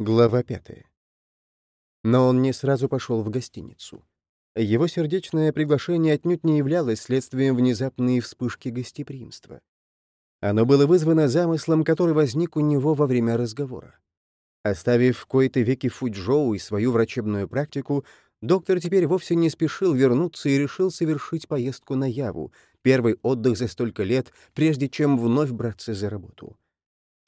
Глава пятая. Но он не сразу пошел в гостиницу. Его сердечное приглашение отнюдь не являлось следствием внезапной вспышки гостеприимства. Оно было вызвано замыслом, который возник у него во время разговора. Оставив в кои-то веки Фуджоу и свою врачебную практику, доктор теперь вовсе не спешил вернуться и решил совершить поездку на Яву, первый отдых за столько лет, прежде чем вновь браться за работу.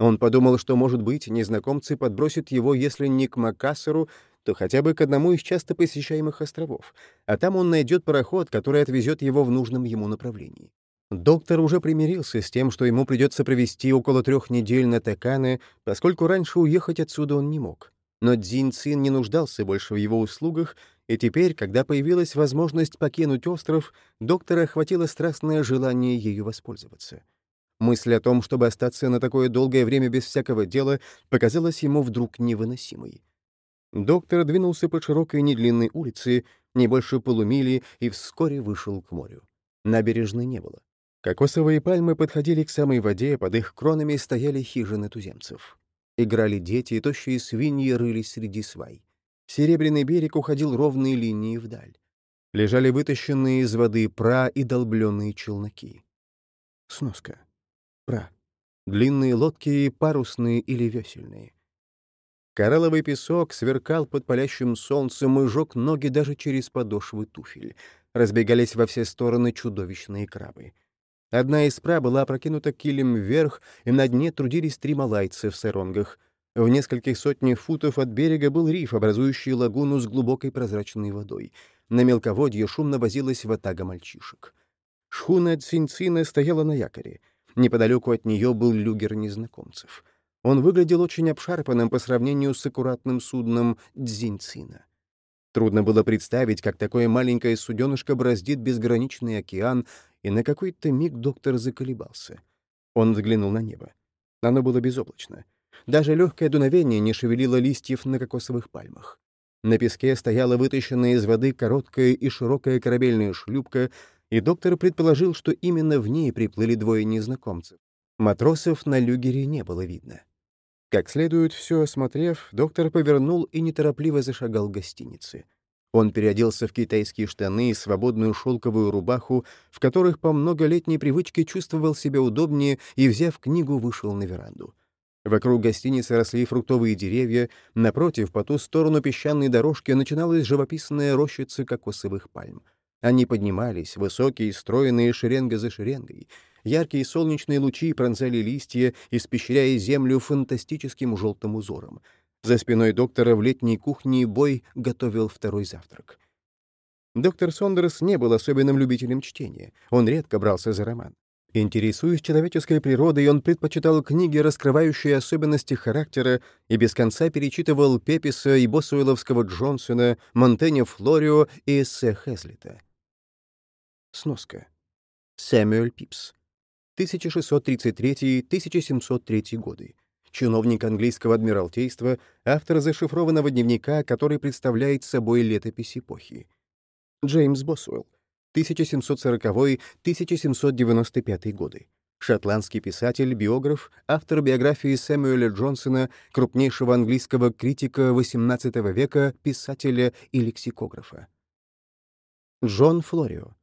Он подумал, что, может быть, незнакомцы подбросят его, если не к Макассеру, то хотя бы к одному из часто посещаемых островов, а там он найдет пароход, который отвезет его в нужном ему направлении. Доктор уже примирился с тем, что ему придется провести около трех недель на Такане, поскольку раньше уехать отсюда он не мог. Но Дзин Цин не нуждался больше в его услугах, и теперь, когда появилась возможность покинуть остров, доктора охватило страстное желание ею воспользоваться. Мысль о том, чтобы остаться на такое долгое время без всякого дела, показалась ему вдруг невыносимой. Доктор двинулся по широкой недлинной улице, не больше полумили, и вскоре вышел к морю. Набережной не было. Кокосовые пальмы подходили к самой воде, под их кронами стояли хижины туземцев. Играли дети, и тощие свиньи рылись среди свай. Серебряный берег уходил ровной линией вдаль. Лежали вытащенные из воды пра и долбленные челноки. Сноска. Пра. Длинные лодки, парусные или весельные. Коралловый песок сверкал под палящим солнцем и жег ноги даже через подошвы туфель. Разбегались во все стороны чудовищные крабы. Одна из пра была опрокинута килем вверх, и на дне трудились три малайца в саронгах. В нескольких сотнях футов от берега был риф, образующий лагуну с глубокой прозрачной водой. На мелководье шумно возилась ватага мальчишек. Шхуна Цинцина стояла на якоре — Неподалеку от нее был люгер незнакомцев. Он выглядел очень обшарпанным по сравнению с аккуратным судном Дзинцина. Трудно было представить, как такое маленькое суденышко бороздит безграничный океан, и на какой-то миг доктор заколебался. Он взглянул на небо. Оно было безоблачно. Даже легкое дуновение не шевелило листьев на кокосовых пальмах. На песке стояла вытащенная из воды короткая и широкая корабельная шлюпка, и доктор предположил, что именно в ней приплыли двое незнакомцев. Матросов на люгере не было видно. Как следует все осмотрев, доктор повернул и неторопливо зашагал к гостинице. Он переоделся в китайские штаны и свободную шелковую рубаху, в которых по многолетней привычке чувствовал себя удобнее и, взяв книгу, вышел на веранду. Вокруг гостиницы росли фруктовые деревья, напротив, по ту сторону песчаной дорожки начиналась живописная рощица кокосовых пальм. Они поднимались, высокие, стройные, шеренга за шеренгой. Яркие солнечные лучи пронзали листья, испещряя землю фантастическим желтым узором. За спиной доктора в летней кухне бой готовил второй завтрак. Доктор Сондерс не был особенным любителем чтения. Он редко брался за роман. Интересуясь человеческой природой, он предпочитал книги, раскрывающие особенности характера, и без конца перечитывал Пеписа и Босуэловского Джонсона, Монтэня Флорио и Эссе Хезлита. Сноска. Сэмюэль Пипс. 1633-1703 годы. Чиновник английского адмиралтейства, автор зашифрованного дневника, который представляет собой летопись эпохи. Джеймс Босуэлл. 1740-1795 годы. Шотландский писатель, биограф, автор биографии Сэмюэля Джонсона, крупнейшего английского критика XVIII века, писателя и лексикографа. Джон Флорио.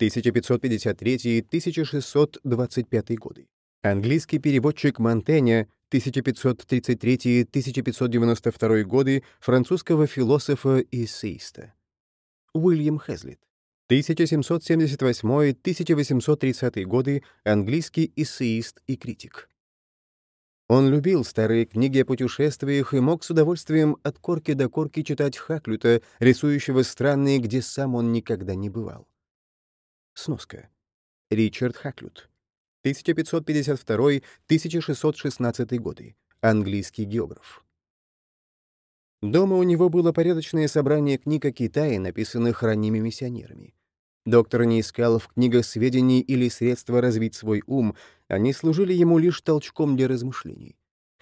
1553-1625 годы. Английский переводчик Монтэня 1533-1592 годы французского философа и эссеиста. Уильям Хезлит 1778-1830 годы английский эссеист и критик. Он любил старые книги о путешествиях и мог с удовольствием от корки до корки читать Хаклюта, рисующего странные, где сам он никогда не бывал. Сноска. Ричард Хаклют. 1552-1616 годы. Английский географ. Дома у него было порядочное собрание книг о Китае, написанных ранними миссионерами. Доктор не искал в книгах сведений или средства развить свой ум, они служили ему лишь толчком для размышлений.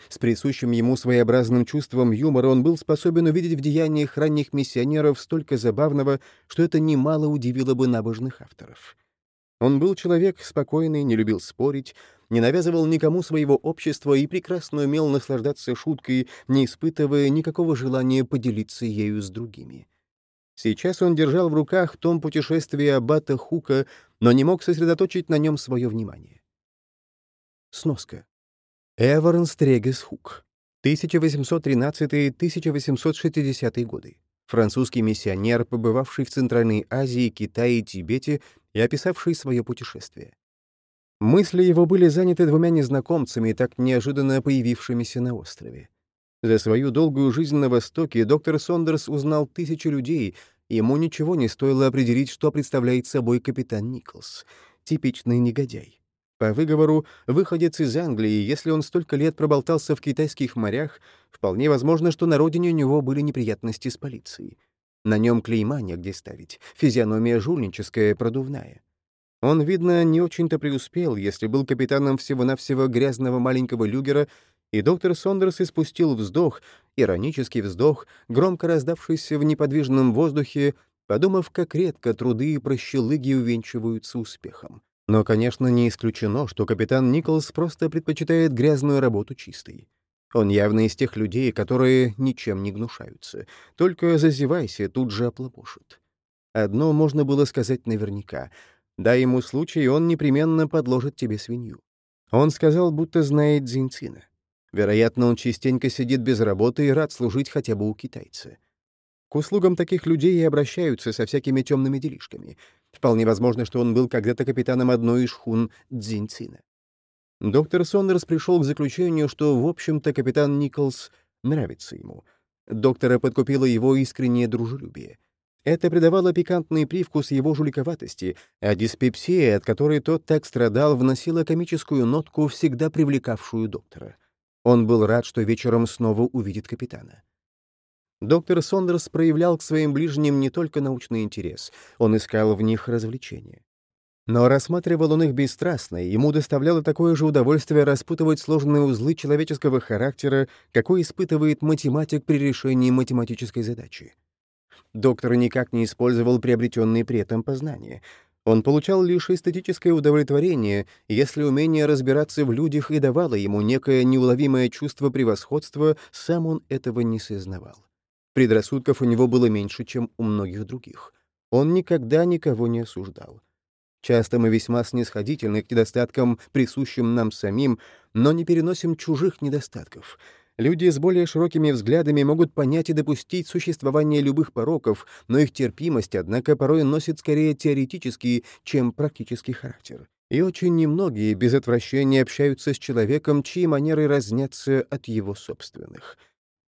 С присущим ему своеобразным чувством юмора он был способен увидеть в деяниях ранних миссионеров столько забавного, что это немало удивило бы набожных авторов. Он был человек спокойный, не любил спорить, не навязывал никому своего общества и прекрасно умел наслаждаться шуткой, не испытывая никакого желания поделиться ею с другими. Сейчас он держал в руках том путешествия Аббата Хука, но не мог сосредоточить на нем свое внимание. Сноска. Эворн Стрегес Хук. 1813-1860 годы. Французский миссионер, побывавший в Центральной Азии, Китае и Тибете и описавший свое путешествие. Мысли его были заняты двумя незнакомцами, так неожиданно появившимися на острове. За свою долгую жизнь на Востоке доктор Сондерс узнал тысячи людей, ему ничего не стоило определить, что представляет собой капитан Николс. Типичный негодяй. По выговору, выходец из Англии, если он столько лет проболтался в китайских морях, вполне возможно, что на родине у него были неприятности с полицией. На нем клейма негде ставить, физиономия жульническая, продувная. Он, видно, не очень-то преуспел, если был капитаном всего-навсего грязного маленького люгера, и доктор Сондерс испустил вздох, иронический вздох, громко раздавшийся в неподвижном воздухе, подумав, как редко труды и прощелыги увенчиваются успехом. Но, конечно, не исключено, что капитан Николс просто предпочитает грязную работу чистой. Он явно из тех людей, которые ничем не гнушаются. Только зазевайся, тут же оплопошит. Одно можно было сказать наверняка — Дай ему случай, он непременно подложит тебе свинью. Он сказал, будто знает Дзинцина. Вероятно, он частенько сидит без работы и рад служить хотя бы у китайца. К услугам таких людей и обращаются со всякими темными делишками. Вполне возможно, что он был когда-то капитаном одной из шхун Дзинцина. Доктор Сондерс пришел к заключению, что, в общем-то, капитан Николс нравится ему. Доктора подкупило его искреннее дружелюбие. Это придавало пикантный привкус его жуликоватости, а диспепсия, от которой тот так страдал, вносила комическую нотку, всегда привлекавшую доктора. Он был рад, что вечером снова увидит капитана. Доктор Сондерс проявлял к своим ближним не только научный интерес, он искал в них развлечения. Но рассматривал он их бесстрастно, и ему доставляло такое же удовольствие распутывать сложные узлы человеческого характера, какой испытывает математик при решении математической задачи доктор никак не использовал приобретенные при этом познания. Он получал лишь эстетическое удовлетворение, если умение разбираться в людях и давало ему некое неуловимое чувство превосходства, сам он этого не сознавал. Предрассудков у него было меньше, чем у многих других. Он никогда никого не осуждал. Часто мы весьма снисходительны к недостаткам, присущим нам самим, но не переносим чужих недостатков — Люди с более широкими взглядами могут понять и допустить существование любых пороков, но их терпимость, однако, порой носит скорее теоретический, чем практический характер. И очень немногие без отвращения общаются с человеком, чьи манеры разнятся от его собственных.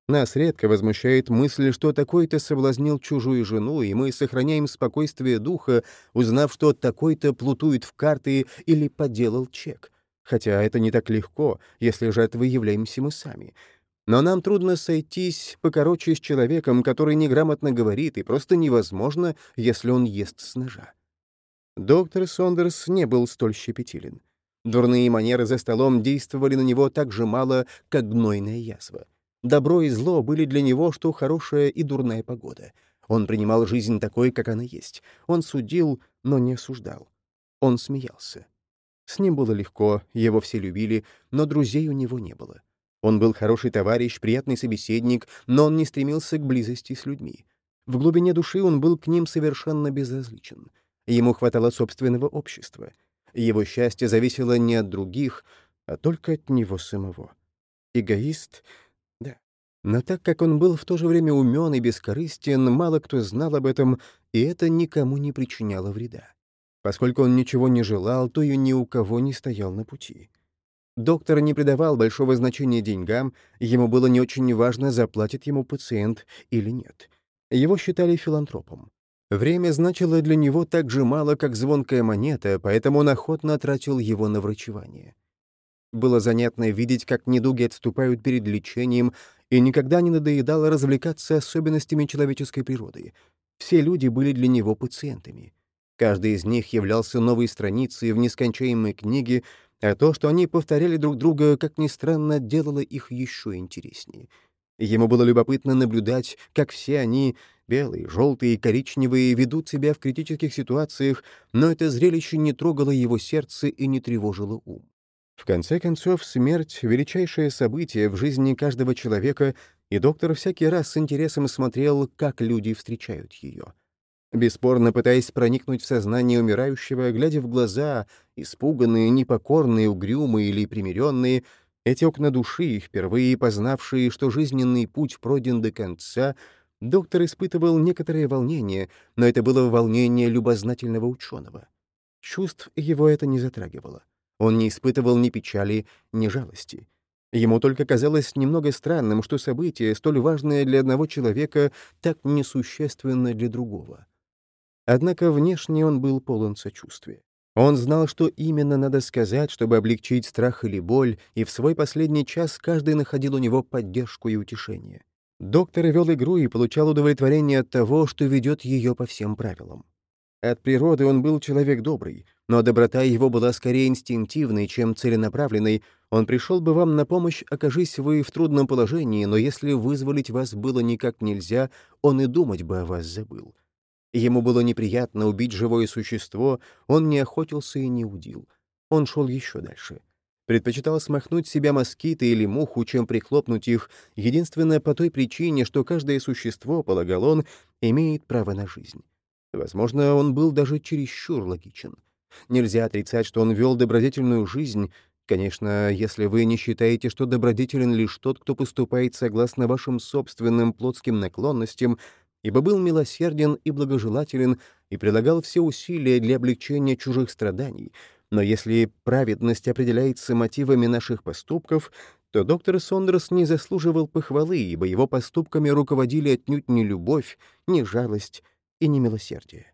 Нас редко возмущает мысль, что такой-то соблазнил чужую жену, и мы сохраняем спокойствие духа, узнав, что такой-то плутует в карты или поделал чек. Хотя это не так легко, если жертвой являемся мы сами — но нам трудно сойтись покороче с человеком, который неграмотно говорит, и просто невозможно, если он ест с ножа. Доктор Сондерс не был столь щепетилен. Дурные манеры за столом действовали на него так же мало, как гнойная язва. Добро и зло были для него, что хорошая и дурная погода. Он принимал жизнь такой, как она есть. Он судил, но не осуждал. Он смеялся. С ним было легко, его все любили, но друзей у него не было. Он был хороший товарищ, приятный собеседник, но он не стремился к близости с людьми. В глубине души он был к ним совершенно безразличен. Ему хватало собственного общества. Его счастье зависело не от других, а только от него самого. Эгоист? Но так как он был в то же время умен и бескорыстен, мало кто знал об этом, и это никому не причиняло вреда. Поскольку он ничего не желал, то и ни у кого не стоял на пути. Доктор не придавал большого значения деньгам, ему было не очень важно, заплатит ему пациент или нет. Его считали филантропом. Время значило для него так же мало, как звонкая монета, поэтому он охотно тратил его на врачевание. Было занятно видеть, как недуги отступают перед лечением, и никогда не надоедало развлекаться особенностями человеческой природы. Все люди были для него пациентами. Каждый из них являлся новой страницей в нескончаемой книге, а то, что они повторяли друг друга, как ни странно, делало их еще интереснее. Ему было любопытно наблюдать, как все они, белые, желтые, коричневые, ведут себя в критических ситуациях, но это зрелище не трогало его сердце и не тревожило ум. В конце концов, смерть — величайшее событие в жизни каждого человека, и доктор всякий раз с интересом смотрел, как люди встречают ее. Бесспорно пытаясь проникнуть в сознание умирающего, глядя в глаза, испуганные, непокорные, угрюмые или примиренные, эти окна души, впервые познавшие, что жизненный путь пройден до конца, доктор испытывал некоторое волнение, но это было волнение любознательного ученого. Чувств его это не затрагивало. Он не испытывал ни печали, ни жалости. Ему только казалось немного странным, что событие, столь важное для одного человека, так несущественно для другого. Однако внешне он был полон сочувствия. Он знал, что именно надо сказать, чтобы облегчить страх или боль, и в свой последний час каждый находил у него поддержку и утешение. Доктор вел игру и получал удовлетворение от того, что ведет ее по всем правилам. От природы он был человек добрый, но доброта его была скорее инстинктивной, чем целенаправленной. Он пришел бы вам на помощь, окажись вы в трудном положении, но если вызволить вас было никак нельзя, он и думать бы о вас забыл. Ему было неприятно убить живое существо, он не охотился и не удил. Он шел еще дальше. Предпочитал смахнуть себя москиты или муху, чем прихлопнуть их, единственное по той причине, что каждое существо, полагал он, имеет право на жизнь. Возможно, он был даже чересчур логичен. Нельзя отрицать, что он вел добродетельную жизнь, Конечно, если вы не считаете, что добродетелен лишь тот, кто поступает согласно вашим собственным плотским наклонностям, ибо был милосерден и благожелателен и прилагал все усилия для облегчения чужих страданий. Но если праведность определяется мотивами наших поступков, то доктор Сондерс не заслуживал похвалы, ибо его поступками руководили отнюдь не любовь, не жалость и не милосердие.